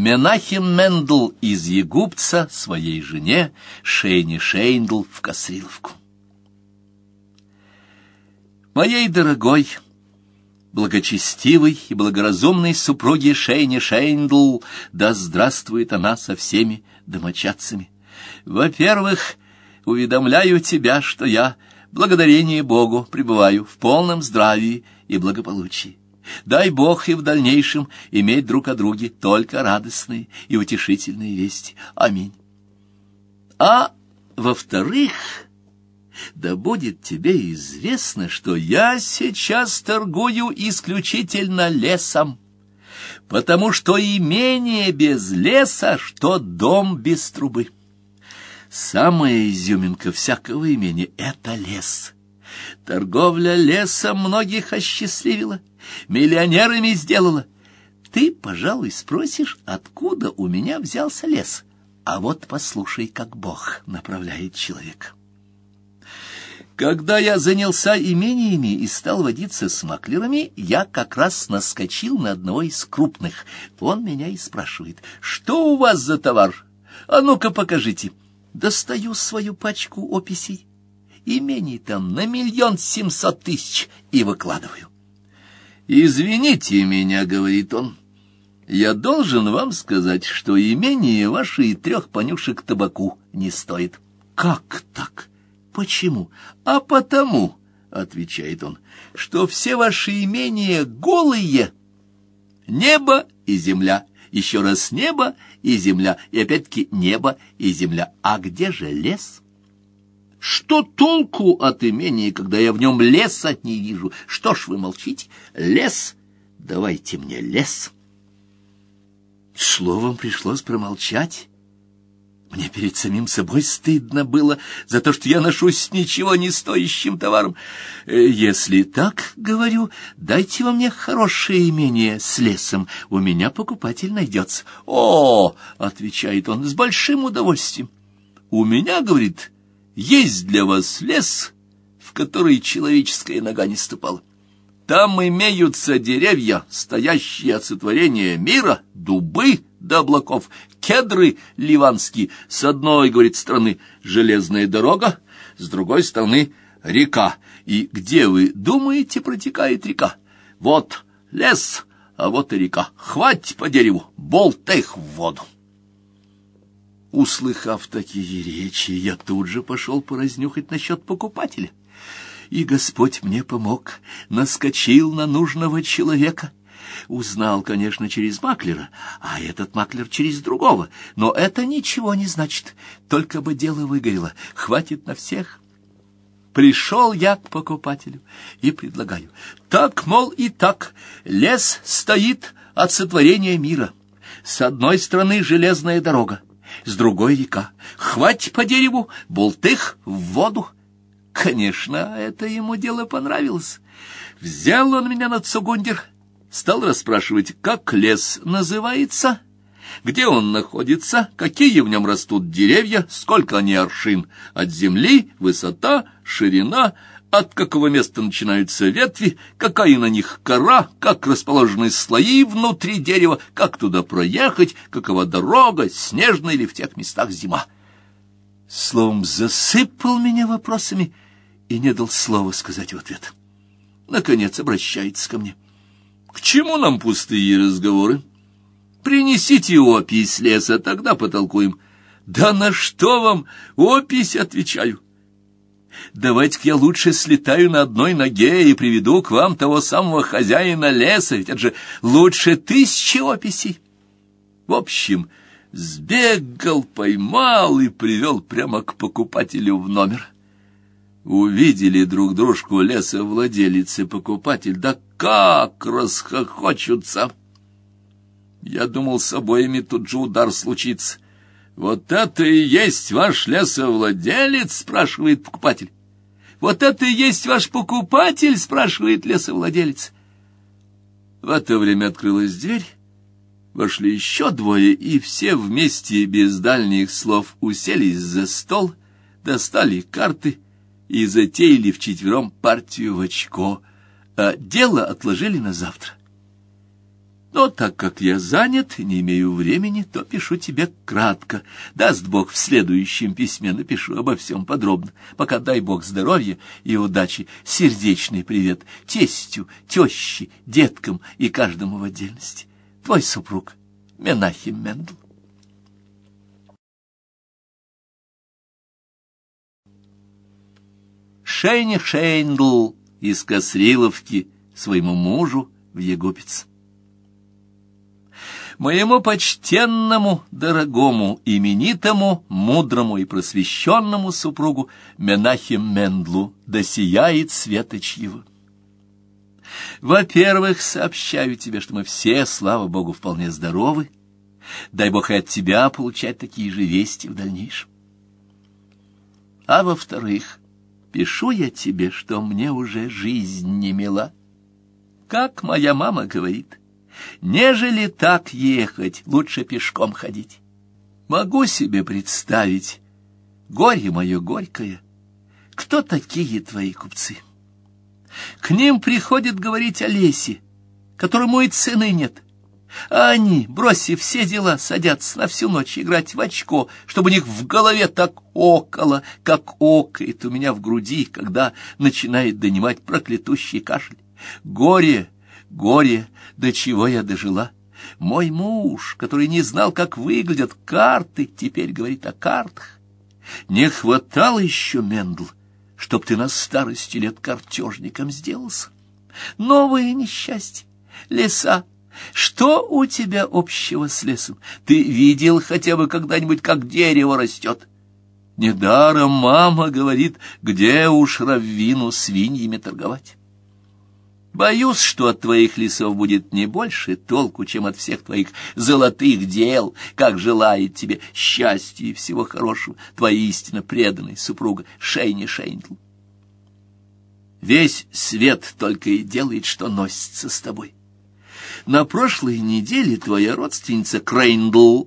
Менахем Мендл из Егупца своей жене Шейни Шейндл в Касриловку. Моей дорогой, благочестивой и благоразумной супруге Шейни Шейндл, да здравствует она со всеми домочадцами. Во-первых, уведомляю тебя, что я, благодарение Богу, пребываю в полном здравии и благополучии. Дай Бог и в дальнейшем иметь друг о друге только радостные и утешительные вести. Аминь. А во-вторых, да будет тебе известно, что я сейчас торгую исключительно лесом, потому что имение без леса, что дом без трубы. Самая изюминка всякого имени — это лес. Торговля лесом многих осчастливила, миллионерами сделала. Ты, пожалуй, спросишь, откуда у меня взялся лес. А вот послушай, как Бог направляет человека. Когда я занялся имениями и стал водиться с маклерами, я как раз наскочил на одного из крупных. Он меня и спрашивает, что у вас за товар? А ну-ка покажите. Достаю свою пачку описей. Имений там на миллион семьсот тысяч и выкладываю. «Извините меня», — говорит он, — «я должен вам сказать, что имение ваше и трех понюшек табаку не стоит». «Как так? Почему?» «А потому», — отвечает он, — «что все ваши имения голые. Небо и земля, еще раз небо и земля, и опять-таки небо и земля. А где же лес?» Что толку от имения, когда я в нем леса не вижу? Что ж вы молчите? Лес? Давайте мне лес. Словом пришлось промолчать. Мне перед самим собой стыдно было за то, что я ношусь с ничего не стоящим товаром. Э, если так, говорю, дайте во мне хорошее имение с лесом, у меня покупатель найдется. О, отвечает он с большим удовольствием. У меня, говорит, есть для вас лес, в который человеческая нога не ступала. Там имеются деревья, стоящие от сотворения мира, дубы до облаков, кедры ливанские. С одной, говорит, стороны железная дорога, с другой стороны река. И где, вы думаете, протекает река? Вот лес, а вот и река. Хвать по дереву, болт их в воду. Услыхав такие речи, я тут же пошел поразнюхать насчет покупателя. И Господь мне помог, наскочил на нужного человека. Узнал, конечно, через маклера, а этот маклер через другого. Но это ничего не значит, только бы дело выгорело, хватит на всех. Пришел я к покупателю и предлагаю. Так, мол, и так, лес стоит от сотворения мира. С одной стороны железная дорога, с другой река. Хвать по дереву, болтых в воду. Конечно, это ему дело понравилось. Взял он меня на цугундер, стал расспрашивать, как лес называется, где он находится, какие в нем растут деревья, сколько они аршин от земли, высота, ширина, от какого места начинаются ветви, какая на них кора, как расположены слои внутри дерева, как туда проехать, какова дорога, снежная ли в тех местах зима. Словом, засыпал меня вопросами и не дал слова сказать в ответ. Наконец обращается ко мне. К чему нам пустые разговоры? Принесите опись леса, тогда потолкуем. Да на что вам опись, отвечаю. Давайте-ка я лучше слетаю на одной ноге и приведу к вам того самого хозяина леса, ведь это же лучше тысячи описей. В общем, сбегал, поймал и привел прямо к покупателю в номер. Увидели друг дружку лесовладелец и покупатель, да как расхохочутся! Я думал, с обоими тут же удар случится. «Вот это и есть ваш лесовладелец?» — спрашивает покупатель. «Вот это и есть ваш покупатель?» — спрашивает лесовладелец. В это время открылась дверь, вошли еще двое, и все вместе, без дальних слов, уселись за стол, достали карты и затеяли вчетвером партию в очко, а дело отложили на завтра. Но так как я занят и не имею времени, то пишу тебе кратко. Даст Бог, в следующем письме напишу обо всем подробно. Пока дай Бог здоровья и удачи. Сердечный привет тестю, теще, деткам и каждому в отдельности. Твой супруг Менахим Мендл. Шейни Шейндл из Косриловки своему мужу в Егупец. Моему почтенному, дорогому, именитому, мудрому и просвещенному супругу Менахим Мендлу да сияет светоч его. Во-первых, сообщаю тебе, что мы все, слава Богу, вполне здоровы. Дай Бог и от тебя получать такие же вести в дальнейшем. А во-вторых, пишу я тебе, что мне уже жизнь не мила. Как моя мама говорит, нежели так ехать, лучше пешком ходить. Могу себе представить, горе мое горькое, кто такие твои купцы? К ним приходит говорить о лесе, которому и цены нет. А они, бросив все дела, садятся на всю ночь играть в очко, чтобы у них в голове так около, как окает у меня в груди, когда начинает донимать проклятущий кашель. Горе, горе, до чего я дожила. Мой муж, который не знал, как выглядят карты, теперь говорит о картах. Не хватало еще, Мендл, чтоб ты на старости лет картежником сделался. Новое несчастье, леса. Что у тебя общего с лесом? Ты видел хотя бы когда-нибудь, как дерево растет? Недаром мама говорит, где уж раввину свиньями торговать. Боюсь, что от твоих лесов будет не больше толку, чем от всех твоих золотых дел, как желает тебе счастья и всего хорошего твоя истинно преданная супруга Шейни Шейндл. Весь свет только и делает, что носится с тобой. На прошлой неделе твоя родственница Крейндл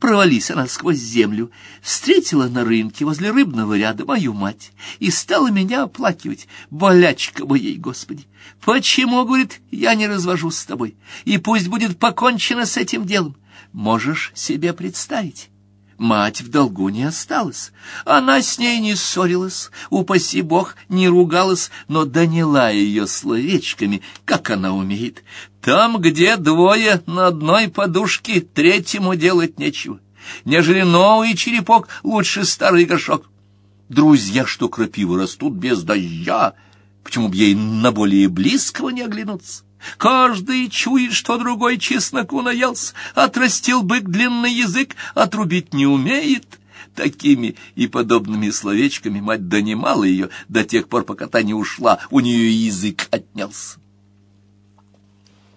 Провались она сквозь землю, встретила на рынке возле рыбного ряда мою мать и стала меня оплакивать. Болячка моей, Господи! Почему, говорит, я не развожусь с тобой, и пусть будет покончено с этим делом? Можешь себе представить? Мать в долгу не осталась. Она с ней не ссорилась, упаси бог, не ругалась, но доняла ее словечками, как она умеет. Там, где двое на одной подушке, третьему делать нечего. Нежели новый черепок, лучше старый горшок. Друзья, что крапивы растут без дождя, почему б ей на более близкого не оглянуться? Каждый чует, что другой чесноку наелся, отрастил бык длинный язык, отрубить не умеет. Такими и подобными словечками мать донимала ее до тех пор, пока та не ушла, у нее язык отнялся.